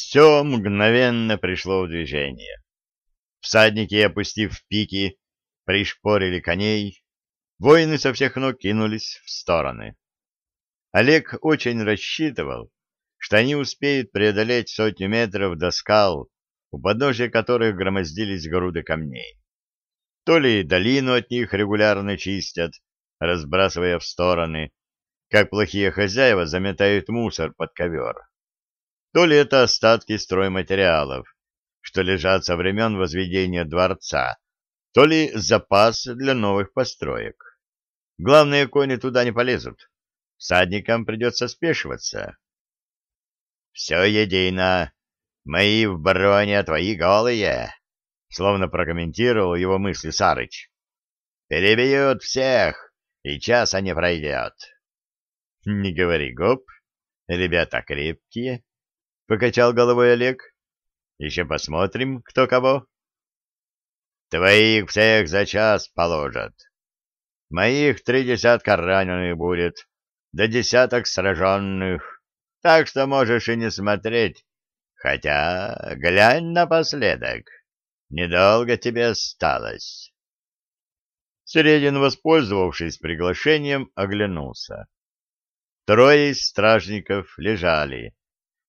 Все мгновенно пришло в движение. Всадники, опустив пики, пришпорили коней, воины со всех ног кинулись в стороны. Олег очень рассчитывал, что они успеют преодолеть сотню метров до скал, у подножия которых громоздились груды камней. То ли долину от них регулярно чистят, разбрасывая в стороны, как плохие хозяева заметают мусор под ковер. То ли это остатки стройматериалов, что лежат со времен возведения дворца, то ли запас для новых построек. Главное, кони туда не полезут. Всадникам придется спешиваться. «Все едино. Мои в броне, а твои голые», — словно прокомментировал его мысли Сарыч. «Перебьют всех, и часа не пройдет». «Не говори, гоп, ребята крепкие», — покачал головой Олег. «Еще посмотрим, кто кого». «Твоих всех за час положат. Моих три десятка раненых будет, да десяток сраженных, так что можешь и не смотреть. Хотя глянь напоследок, недолго тебе осталось». Середин, воспользовавшись приглашением, оглянулся. Трое из стражников лежали,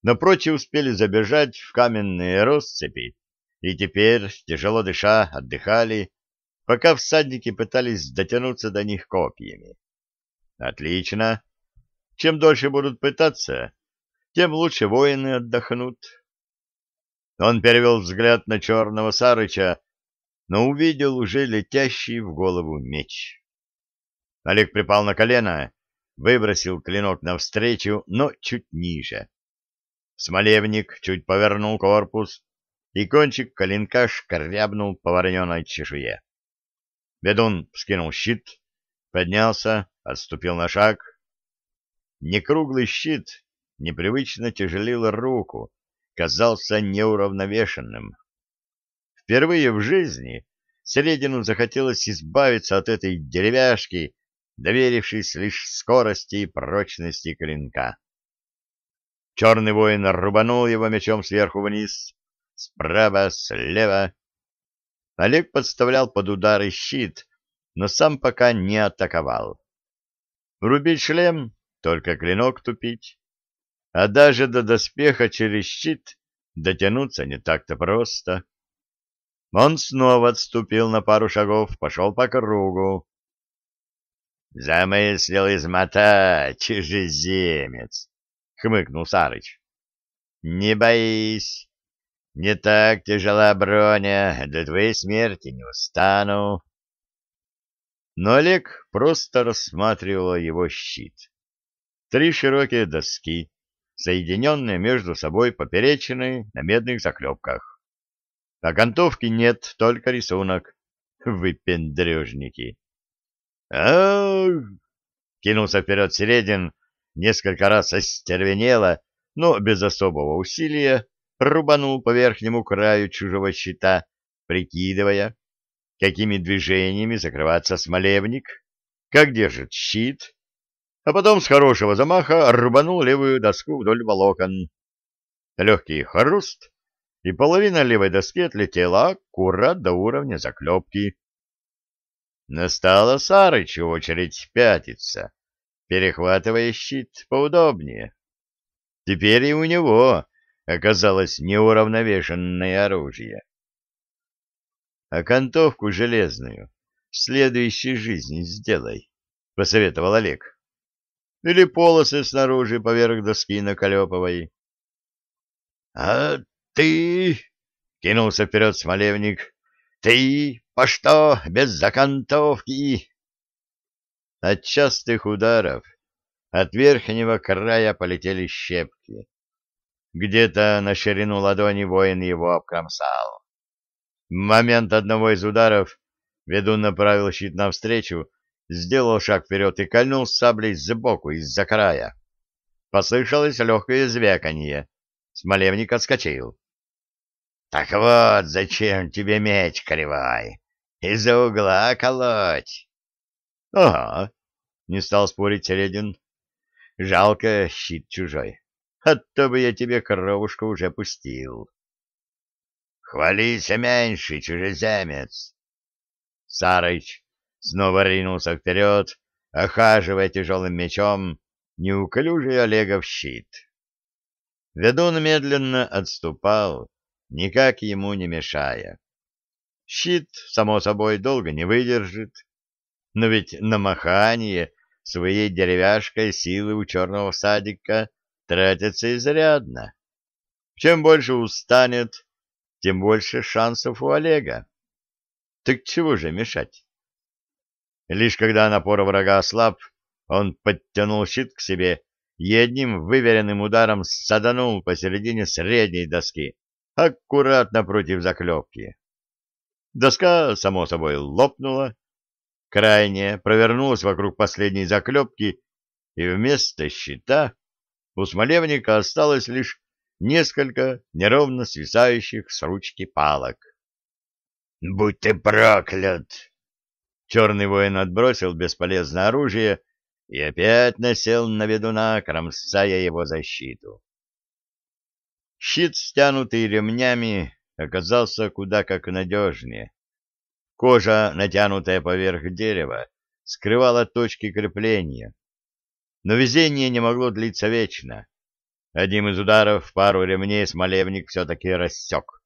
но прочие успели забежать в каменные россыпи и теперь, тяжело дыша, отдыхали, пока всадники пытались дотянуться до них копьями. Отлично. Чем дольше будут пытаться, тем лучше воины отдохнут. Он перевел взгляд на черного Сарыча, но увидел уже летящий в голову меч. Олег припал на колено выбросил клинок навстречу, но чуть ниже. Смолевник чуть повернул корпус, и кончик коленка шкрябнул по вороненой чешуе. Ведун вскинул щит, поднялся, отступил на шаг. Некруглый щит непривычно тяжелил руку, казался неуравновешенным. Впервые в жизни Середину захотелось избавиться от этой деревяшки, доверившись лишь скорости и прочности клинка. Черный воин рубанул его мечом сверху вниз, справа, слева. Олег подставлял под удары щит, но сам пока не атаковал. Рубить шлем, только клинок тупить. А даже до доспеха через щит дотянуться не так-то просто. Он снова отступил на пару шагов, пошел по кругу. Замыслил измотать, чужеземец, — хмыкнул Сарыч. — Не боись, не так тяжела броня, до твоей смерти не устану. Но Олег просто рассматривал его щит. Три широкие доски, соединенные между собой поперечины на медных заклепках. Окантовки нет, только рисунок. Выпендрежники. «Ах!» — кинулся вперед Середин, несколько раз остервенело, но без особого усилия рубанул по верхнему краю чужого щита, прикидывая, какими движениями закрываться смолевник, как держит щит, а потом с хорошего замаха рубанул левую доску вдоль волокон. Легкий хруст, и половина левой доски отлетела аккурат до уровня заклепки. Настала Сарычу очередь пятиться, перехватывая щит поудобнее. Теперь и у него оказалось неуравновешенное оружие. — Окантовку железную в следующей жизни сделай, — посоветовал Олег. — Или полосы снаружи поверх доски наколеповой. — А ты... — кинулся вперед Смолевник. — Ты по что без закантовки? От частых ударов от верхнего края полетели щепки. Где-то на ширину ладони воин его обкромсал. В момент одного из ударов ведун направил щит навстречу, сделал шаг вперед и кольнул саблей сбоку, из-за края. Послышалось легкое звяканье. Смолевник отскочил. — Так вот, зачем тебе меч кривой? Из-за угла колоть. — Ага, — не стал спорить Середин. — Жалко щит чужой. а то бы я тебе кровушку уже пустил. Хвалися меньше, чужеземец. Сарыч снова ринулся вперед, охаживая тяжелым мечом неуклюжий Олегов щит. Ведун медленно отступал, никак ему не мешая. Щит, само собой, долго не выдержит, но ведь на махание своей деревяшкой силы у черного садика тратятся изрядно. Чем больше устанет, тем больше шансов у Олега. Так чего же мешать? Лишь когда напор врага ослаб, он подтянул щит к себе и одним выверенным ударом саданул посередине средней доски, аккуратно против заклепки. Доска, само собой, лопнула, крайняя провернулась вокруг последней заклепки, и вместо щита у смолевника осталось лишь несколько неровно свисающих с ручки палок. — Будь ты проклят! Черный воин отбросил бесполезное оружие и опять насел на ведуна, кромсая его защиту. Щит, стянутый ремнями, оказался куда как надежнее. Кожа, натянутая поверх дерева, скрывала точки крепления. Но везение не могло длиться вечно. Одним из ударов пару ремней смолевник все-таки рассек,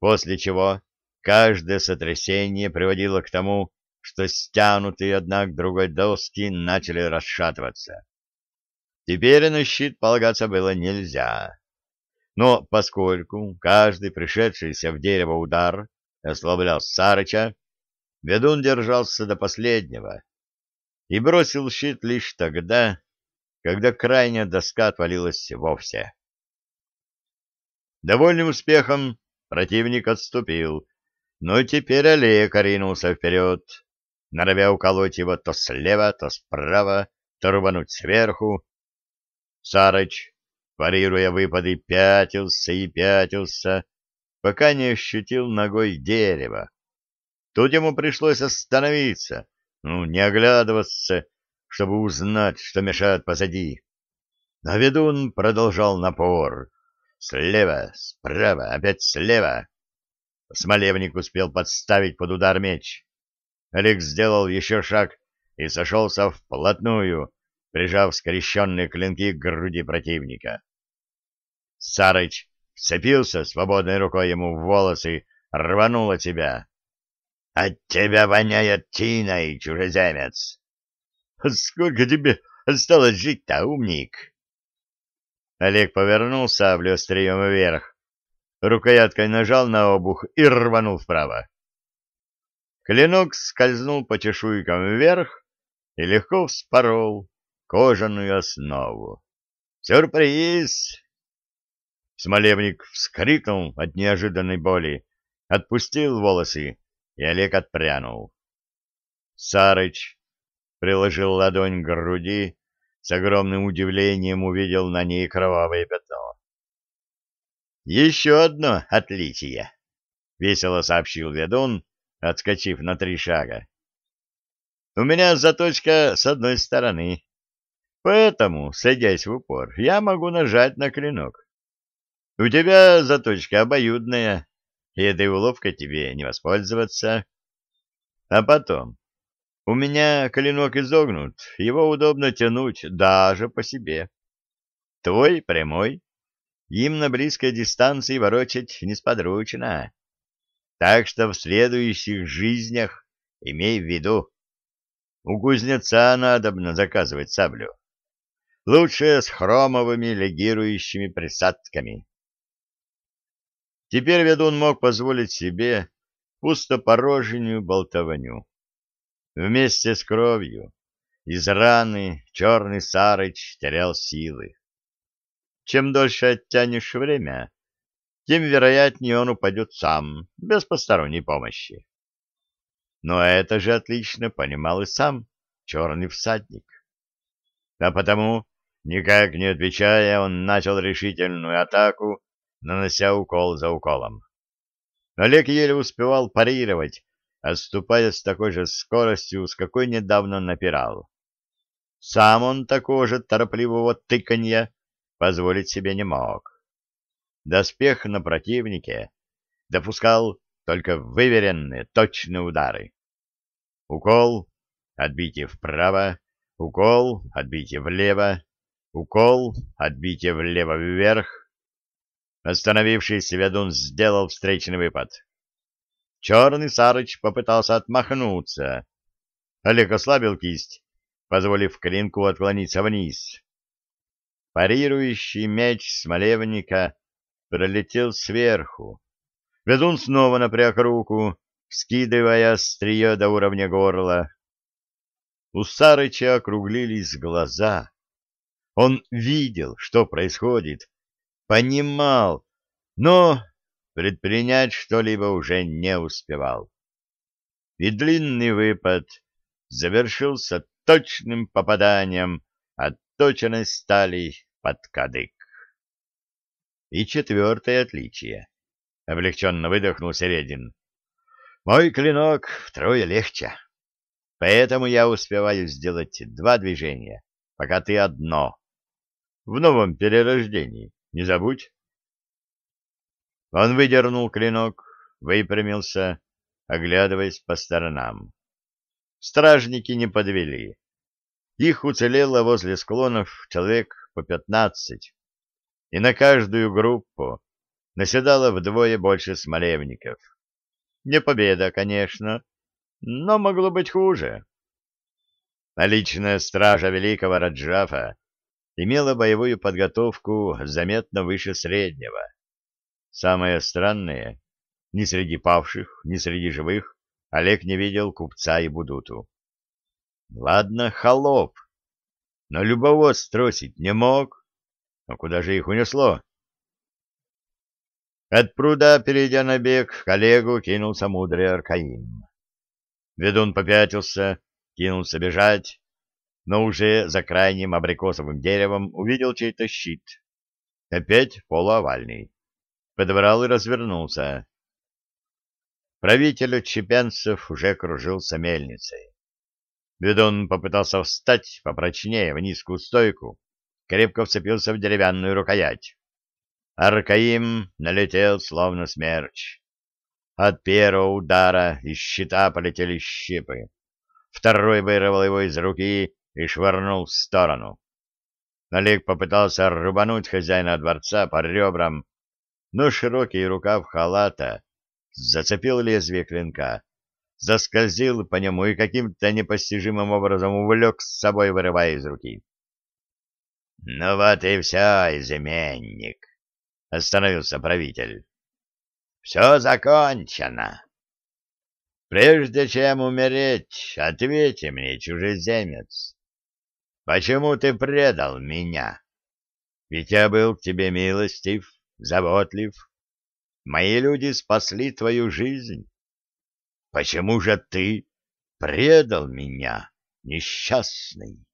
после чего каждое сотрясение приводило к тому, что стянутые одна к другой доски начали расшатываться. Теперь на щит полагаться было нельзя. Но поскольку каждый пришедшийся в дерево удар ослаблял Сарыча, ведун держался до последнего и бросил щит лишь тогда, когда крайняя доска отвалилась вовсе. Довольным успехом противник отступил, но теперь Олег ринулся вперед, норовя уколоть его то слева, то справа, то рубануть сверху. Сарыч парируя выпады, пятился и пятился, пока не ощутил ногой дерево. Тут ему пришлось остановиться, ну, не оглядываться, чтобы узнать, что мешает позади. А ведун продолжал напор. Слева, справа, опять слева. Смолевник успел подставить под удар меч. Олег сделал еще шаг и сошелся вплотную, прижав скрещенные клинки к груди противника. Сарыч вцепился свободной рукой ему в волосы, рванул от себя. — От тебя воняет тиной, чужеземец! — Сколько тебе осталось жить-то, умник? Олег повернул саблю острием вверх, рукояткой нажал на обух и рванул вправо. Клинок скользнул по чешуйкам вверх и легко вспорол кожаную основу. «Сюрприз!» Смолевник вскрикнул от неожиданной боли, отпустил волосы, и Олег отпрянул. Сарыч приложил ладонь к груди, с огромным удивлением увидел на ней кровавое пятно. «Еще одно отличие!» — весело сообщил ведун, отскочив на три шага. «У меня заточка с одной стороны, поэтому, садясь в упор, я могу нажать на клинок. У тебя заточка обоюдная, и этой уловкой тебе не воспользоваться. А потом, у меня клинок изогнут, его удобно тянуть даже по себе. Твой прямой, им на близкой дистанции ворочать несподручно. Так что в следующих жизнях имей в виду, у кузнеца надобно заказывать саблю. Лучше с хромовыми легирующими присадками. Теперь ведун мог позволить себе пустопорожнюю болтовню. Вместе с кровью из раны черный сарыч терял силы. Чем дольше оттянешь время, тем вероятнее он упадет сам, без посторонней помощи. Но это же отлично понимал и сам черный всадник. А потому, никак не отвечая, он начал решительную атаку нанося укол за уколом. Олег еле успевал парировать, отступая с такой же скоростью, с какой недавно напирал. Сам он такого же торопливого тыканья позволить себе не мог. Доспех на противнике допускал только выверенные, точные удары. Укол, отбитие вправо, укол, отбитие влево, укол, отбитие влево вверх. Остановившийся ведун сделал встречный выпад. Черный Сарыч попытался отмахнуться. Олег ослабил кисть, позволив клинку отклониться вниз. Парирующий меч смолевника пролетел сверху. Ведун снова напряг руку, скидывая острие до уровня горла. У Сарыча округлились глаза. Он видел, что происходит, понимал, но предпринять что-либо уже не успевал. И длинный выпад завершился точным попаданием от точенной стали под кадык. И четвертое отличие. Облегченно выдохнул Середин. Мой клинок втрое легче. Поэтому я успеваю сделать два движения, пока ты одно. В новом перерождении, не забудь. Он выдернул клинок, выпрямился, оглядываясь по сторонам. Стражники не подвели. Их уцелело возле склонов человек по пятнадцать, и на каждую группу наседало вдвое больше смолевников. Не победа, конечно, но могло быть хуже. А личная стража великого Раджафа имела боевую подготовку заметно выше среднего. Самое странное, ни среди павших, ни среди живых Олег не видел купца и Будуту. Ладно, холоп, но любого стросить не мог. А куда же их унесло? От пруда, перейдя на бег, коллегу кинулся мудрый Аркаим. Ведун попятился, кинулся бежать, но уже за крайним абрикосовым деревом увидел чей-то щит. Опять полуовальный. Подобрал и развернулся. Правитель отщепенцев уже кружился мельницей. Ведун попытался встать попрочнее в низкую стойку, крепко вцепился в деревянную рукоять. Аркаим налетел, словно смерч. От первого удара из щита полетели щипы. Второй вырвал его из руки и швырнул в сторону. Олег попытался рубануть хозяина дворца по ребрам, но широкий рукав халата зацепил лезвие клинка, заскользил по нему и каким-то непостижимым образом увлек с собой, вырывая из руки. — Ну вот и все, изменник! — остановился правитель. Все закончено. Прежде чем умереть, ответи мне, чужеземец, почему ты предал меня? Ведь я был к тебе милостив, заботлив. Мои люди спасли твою жизнь. Почему же ты предал меня, несчастный?